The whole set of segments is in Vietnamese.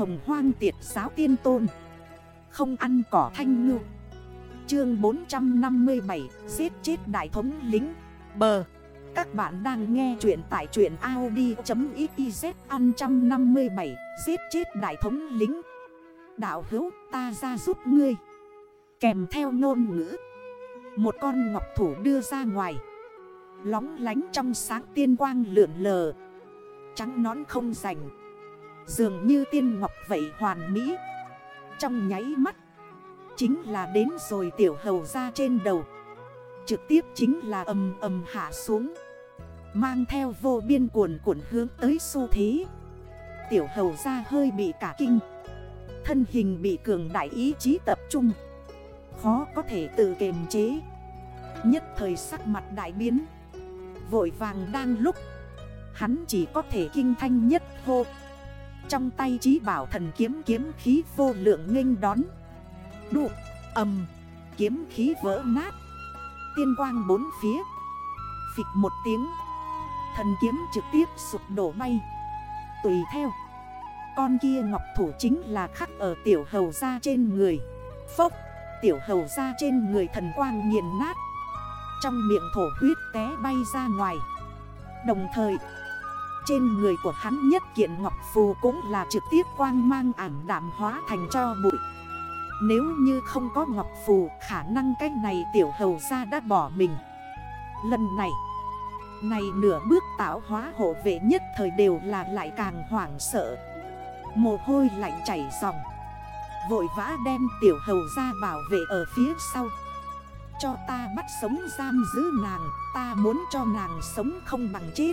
hồng hoang tiệt giáo tiên tôn. Không ăn cỏ thanh ngư. Chương 457 Giết chết đại thống lính. Bờ. Các bạn đang nghe chuyện tại truyện Audi.xyz Ăn 157 Giết chết đại thống lính. Đạo hữu, ta ra giúp ngươi. Kèm theo ngôn ngữ. Một con ngọc thủ đưa ra ngoài. Lóng lánh trong sáng tiên quang lượn lờ. Trắng nón không rành. Dường như tiên ngọc vậy hoàn mỹ. Trong nháy mắt, Chính là đến rồi tiểu hầu ra trên đầu. Trực tiếp chính là ầm ầm hạ xuống, Mang theo vô biên cuồn cuộn hướng tới xu thế. Tiểu hầu ra hơi bị cả kinh, Thân hình bị cường đại ý chí tập trung, Khó có thể tự kiềm chế. Nhất thời sắc mặt đại biến, Vội vàng đang lúc, Hắn chỉ có thể kinh thanh nhất hô. Trong tay trí bảo thần kiếm kiếm khí vô lượng nghênh đón. Đụ, âm, kiếm khí vỡ nát. Tiên quang bốn phía. Phịch một tiếng. Thần kiếm trực tiếp sụp đổ bay. Tùy theo. Con kia ngọc thủ chính là khắc ở tiểu hầu ra trên người. Phốc Tiểu hầu ra trên người thần quang nghiền nát. Trong miệng thổ huyết té bay ra ngoài. Đồng thời trên người của hắn nhất kiện ngọc phù cũng là trực tiếp quang mang ảm đạm hóa thành cho bụi. Nếu như không có ngọc phù, khả năng cách này tiểu hầu ra đã bỏ mình. Lần này Này nửa bước tạo hóa hộ vệ nhất thời đều là lại càng hoảng sợ. Mồ hôi lạnh chảy dòng. Vội vã đem tiểu hầu ra bảo vệ ở phía sau. Cho ta bắt sống giam giữ nàng, Ta muốn cho nàng sống không bằng chết.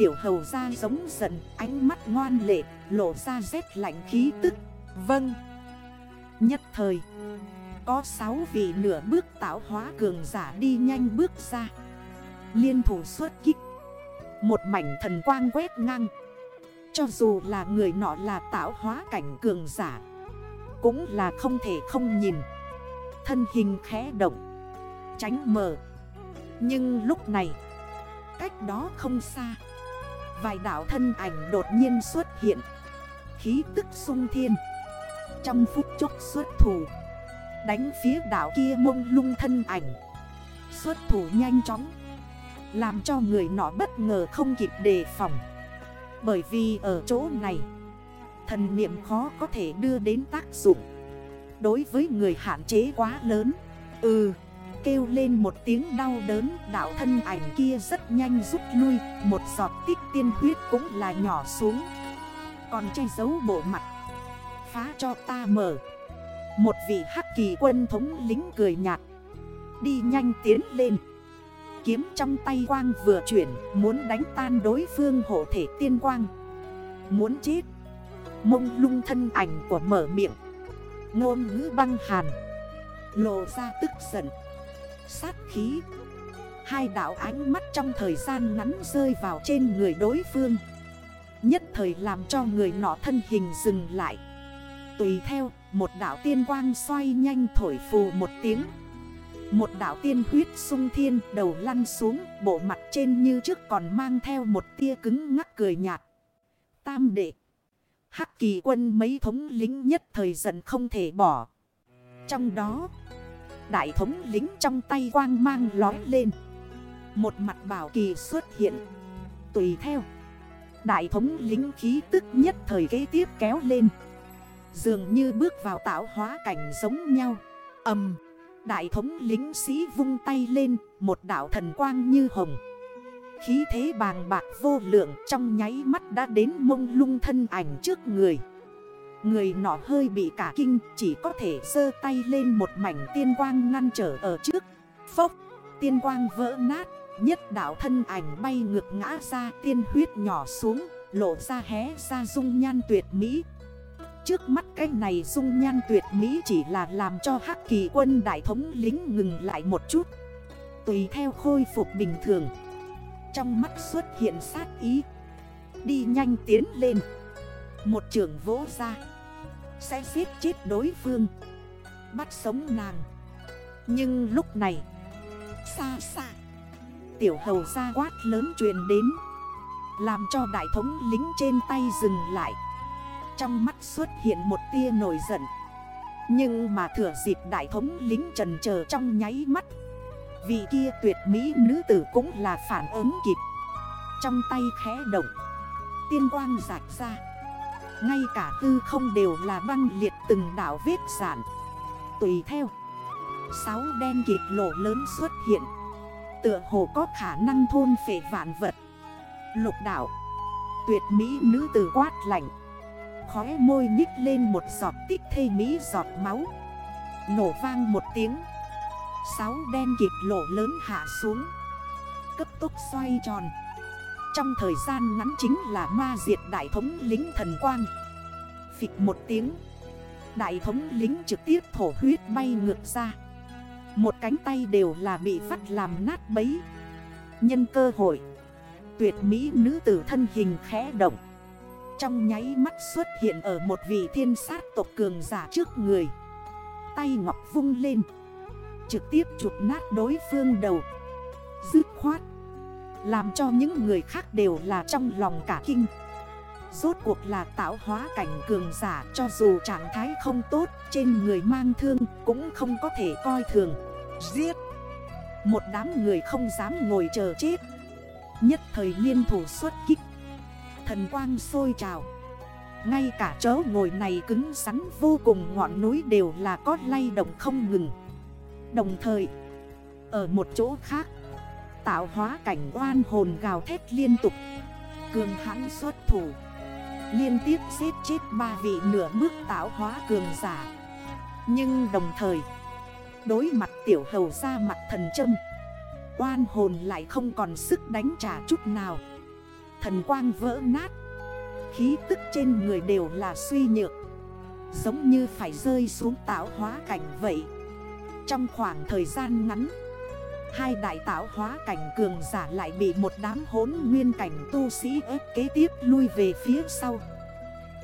Tiểu hầu ra giống dần, Ánh mắt ngoan lệ, Lộ ra rét lạnh khí tức. Vâng. Nhất thời, Có 6 vị nửa bước tạo hóa cường giả đi nhanh bước ra. Liên thủ xuất kích. Một mảnh thần quang quét ngang. Cho dù là người nọ là tạo hóa cảnh cường giả, Cũng là không thể không nhìn. Thân hình khẽ động, Tránh mờ. Nhưng lúc này, Cách đó không xa Vài đảo thân ảnh đột nhiên xuất hiện. Khí tức sung thiên. Trong phút chốc xuất thủ. Đánh phía đảo kia mông lung thân ảnh. Xuất thủ nhanh chóng. Làm cho người nọ bất ngờ không kịp đề phòng. Bởi vì ở chỗ này, Thần niệm khó có thể đưa đến tác dụng. Đối với người hạn chế quá lớn. Ừ. Kêu lên một tiếng đau đớn, Đạo thân ảnh kia rất nhanh rút lui, Một giọt tích tiên huyết cũng là nhỏ xuống. Còn che giấu bộ mặt, Phá cho ta mở. Một vị hắc kỳ quân thống lính cười nhạt, Đi nhanh tiến lên. Kiếm trong tay quang vừa chuyển, Muốn đánh tan đối phương hộ thể tiên quang. Muốn chết, Mông lung thân ảnh của mở miệng. Ngôn ngữ băng hàn, Lộ ra tức giận. Sát khí. Hai đảo ánh mắt trong thời gian ngắn rơi vào trên người đối phương. Nhất thời làm cho người nọ thân hình dừng lại. Tùy theo, một đảo tiên quang xoay nhanh thổi phù một tiếng. Một đảo tiên huyết sung thiên đầu lăn xuống, Bộ mặt trên như trước còn mang theo một tia cứng ngắc cười nhạt. Tam đệ. Hắc kỳ quân mấy thống lính nhất thời giận không thể bỏ. Trong đó Đại thống lính trong tay quang mang lói lên. Một mặt bảo kỳ xuất hiện. Tùy theo. Đại thống lính khí tức nhất thời kế tiếp kéo lên. Dường như bước vào tạo hóa cảnh giống nhau. Âm. Đại thống lính sĩ vung tay lên, Một đảo thần quang như hồng. Khí thế bàng bạc vô lượng trong nháy mắt đã đến mông lung thân ảnh trước người. Người nọ hơi bị cả kinh chỉ có thể sơ tay lên một mảnh tiên quang ngăn trở ở trước. Phốc, tiên quang vỡ nát, nhất đảo thân ảnh bay ngược ngã ra tiên huyết nhỏ xuống Lộ ra hé ra dung nhan tuyệt mỹ. Trước mắt cái này dung nhan tuyệt mỹ chỉ là làm cho hắc kỳ quân đại thống lính ngừng lại một chút. Tùy theo khôi phục bình thường Trong mắt xuất hiện sát ý. Đi nhanh tiến lên. Một trường vỗ ra. Sẽ giết chết đối phương. Bắt sống nàng. Nhưng lúc này, Xa xa, Tiểu hầu ra quát lớn truyền đến. Làm cho đại thống lính trên tay dừng lại. Trong mắt xuất hiện một tia nổi giận. Nhưng mà thừa dịp đại thống lính trần chờ trong nháy mắt, Vị kia tuyệt mỹ nữ tử cũng là phản ứng kịp. Trong tay khẽ động, Tiên quang rạch ra. Ngay cả tư không đều là băng liệt từng đảo vết giản Tùy theo, Sáu đen kịp lộ lớn xuất hiện. Tựa hồ có khả năng thôn phệ vạn vật. Lục đảo, Tuyệt mỹ nữ tử quát lạnh. Khóe môi nhích lên một giọt tích thê mỹ giọt máu. Nổ vang một tiếng, Sáu đen kịp lộ lớn hạ xuống. Cấp tốc xoay tròn. Trong thời gian ngắn chính là ma diệt đại thống lính thần quang. Phịch một tiếng, Đại thống lính trực tiếp thổ huyết bay ngược ra. Một cánh tay đều là bị vắt làm nát bấy. Nhân cơ hội, Tuyệt mỹ nữ tử thân hình khẽ động. Trong nháy mắt xuất hiện ở một vị thiên sát tộc cường giả trước người. Tay ngọc vung lên, Trực tiếp chụp nát đối phương đầu. Dứt khoát làm cho những người khác đều là trong lòng cả kinh. Rốt cuộc là tạo hóa cảnh cường giả, Cho dù trạng thái không tốt, Trên người mang thương cũng không có thể coi thường. Giết! Một đám người không dám ngồi chờ chết. Nhất thời liên thủ xuất kích. Thần quang sôi trào. Ngay cả chỗ ngồi này cứng rắn vô cùng, ngọn núi đều là có lay động không ngừng. Đồng thời, Ở một chỗ khác Tạo hóa cảnh oan hồn gào thét liên tục. Cường hãn xuất thủ. Liên tiếp giết chết ba vị nửa bước tạo hóa cường giả. Nhưng đồng thời, Đối mặt tiểu hầu ra mặt thần châm, Oan hồn lại không còn sức đánh trả chút nào. Thần quang vỡ nát. Khí tức trên người đều là suy nhược. Giống như phải rơi xuống tạo hóa cảnh vậy. Trong khoảng thời gian ngắn Hai đại tạo hóa cảnh cường giả lại bị một đám hốn nguyên cảnh tu sĩ ép kế tiếp lui về phía sau.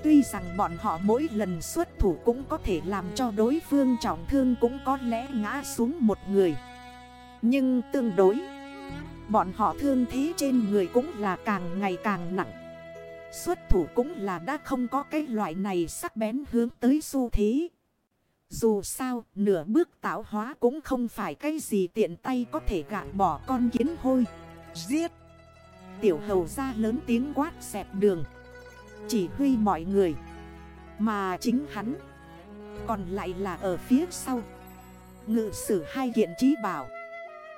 Tuy rằng bọn họ mỗi lần xuất thủ cũng có thể làm cho đối phương trọng thương cũng có lẽ ngã xuống một người. Nhưng tương đối, Bọn họ thương thế trên người cũng là càng ngày càng nặng. Xuất thủ cũng là đã không có cái loại này sắc bén hướng tới xu thế. Dù sao nửa bước tạo hóa cũng không phải cái gì tiện tay có thể gạt bỏ con kiến hôi. Giết! Tiểu hầu ra lớn tiếng quát xẹp đường. Chỉ huy mọi người. Mà chính hắn Còn lại là ở phía sau. Ngự sử hai kiện trí bảo.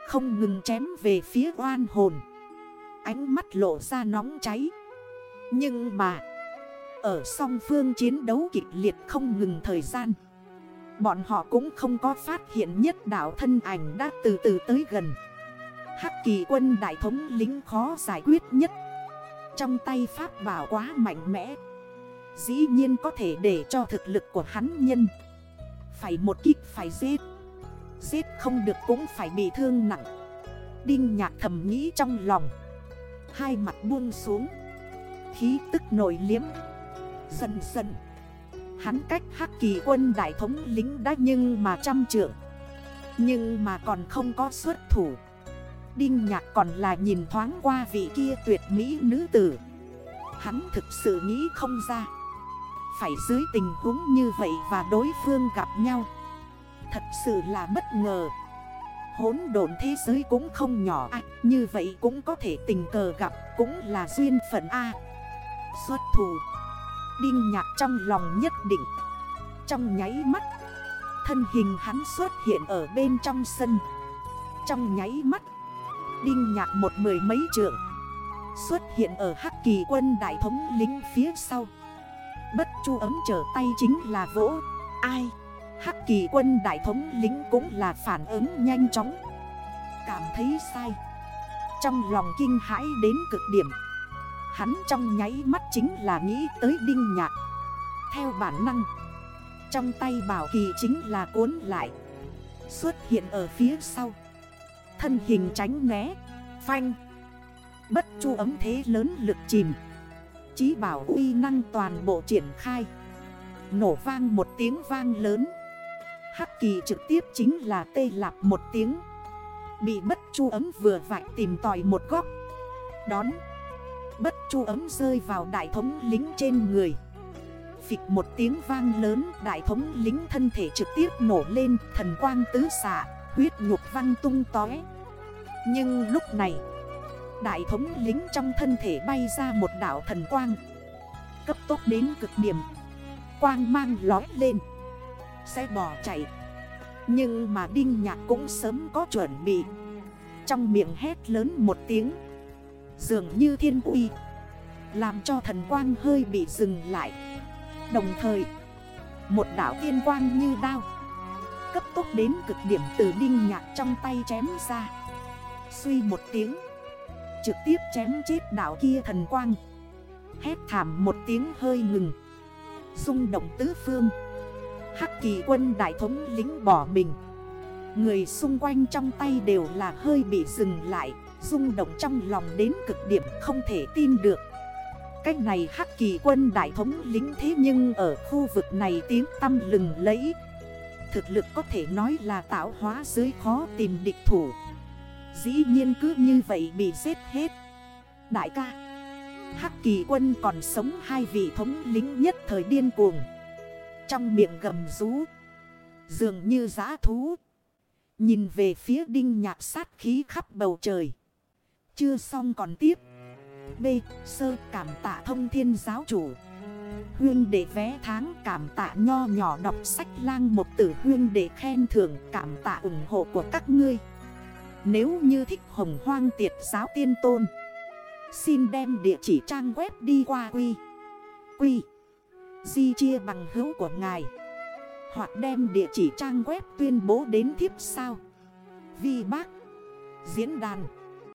Không ngừng chém về phía oan hồn. Ánh mắt lộ ra nóng cháy. Nhưng mà Ở song phương chiến đấu kịch liệt không ngừng thời gian Bọn họ cũng không có phát hiện nhất đảo thân ảnh đã từ từ tới gần. Hắc kỳ quân đại thống lính khó giải quyết nhất. Trong tay pháp bảo quá mạnh mẽ. Dĩ nhiên có thể để cho thực lực của hắn nhân. Phải một kích phải giết. Giết không được cũng phải bị thương nặng. Đinh nhạc thầm nghĩ trong lòng. Hai mặt buông xuống. Khí tức nổi liếm. Dần dần. Hắn cách hắc kỳ quân đại thống lính đã nhưng mà trăm trượng. Nhưng mà còn không có xuất thủ. Đinh nhạc còn là nhìn thoáng qua vị kia tuyệt mỹ nữ tử. Hắn thực sự nghĩ không ra. Phải dưới tình huống như vậy và đối phương gặp nhau. Thật sự là bất ngờ. Hốn độn thế giới cũng không nhỏ à, Như vậy cũng có thể tình cờ gặp Cũng là duyên phận A. Xuất thủ. Đinh nhạc trong lòng nhất định. Trong nháy mắt, Thân hình hắn xuất hiện ở bên trong sân. Trong nháy mắt, Đinh nhạc một mười mấy trượng, Xuất hiện ở Hắc kỳ quân đại thống lính phía sau. Bất chu ấm trở tay chính là vỗ. Ai? Hắc kỳ quân đại thống lính cũng là phản ứng nhanh chóng. Cảm thấy sai. Trong lòng kinh hãi đến cực điểm. Hắn trong nháy mắt chính là nghĩ tới đinh nhạc. Theo bản năng, Trong tay bảo kỳ chính là cuốn lại. Xuất hiện ở phía sau. Thân hình tránh né. Phanh. Bất chu ấm thế lớn lực chìm. Chí bảo uy năng toàn bộ triển khai. Nổ vang một tiếng vang lớn. Hắc kỳ trực tiếp chính là tê lạp một tiếng. Bị bất chu ấm vừa vạch tìm tòi một góc. Đón chu ấm rơi vào đại thống lính trên người. Phịch một tiếng vang lớn, Đại thống lính thân thể trực tiếp nổ lên, Thần quang tứ xạ, Huyết nhục văng tung tói Nhưng lúc này, Đại thống lính trong thân thể bay ra một đảo thần quang. Cấp tốc đến cực điểm, Quang mang lói lên xe bò chạy. Nhưng mà Đinh Nhạc cũng sớm có chuẩn bị. Trong miệng hét lớn một tiếng, Dường như thiên uy làm cho thần quang hơi bị dừng lại. Đồng thời, Một đảo tiên quang như đao, Cấp tốc đến cực điểm từ đinh nhạc trong tay chém ra. Suy một tiếng, Trực tiếp chém chết đảo kia thần quang. Hét thảm một tiếng hơi ngừng. Rung động tứ phương. Hắc kỳ quân đại thống lính bỏ mình. Người xung quanh trong tay đều là hơi bị dừng lại, Rung động trong lòng đến cực điểm không thể tin được. Cách này hắc kỳ quân đại thống lính thế nhưng ở khu vực này tiếng tâm lừng lẫy. Thực lực có thể nói là tạo hóa dưới khó tìm địch thủ. Dĩ nhiên cứ như vậy bị giết hết. Đại ca, Hắc kỳ quân còn sống hai vị thống lính nhất thời điên cuồng. Trong miệng gầm rú, Dường như giã thú. Nhìn về phía đinh nhạc sát khí khắp bầu trời. Chưa xong còn tiếp. B. Sơ cảm tạ thông thiên giáo chủ. Huyên để vé tháng cảm tạ nho nhỏ đọc sách lang một tử. Huyên để khen thưởng cảm tạ ủng hộ của các ngươi. Nếu như thích hồng hoang tiệt giáo tiên tôn, Xin đem địa chỉ trang web đi qua quy. Quy. Di chia bằng hữu của ngài. Hoặc đem địa chỉ trang web tuyên bố đến thiếp sao. Vi bác. Diễn đàn.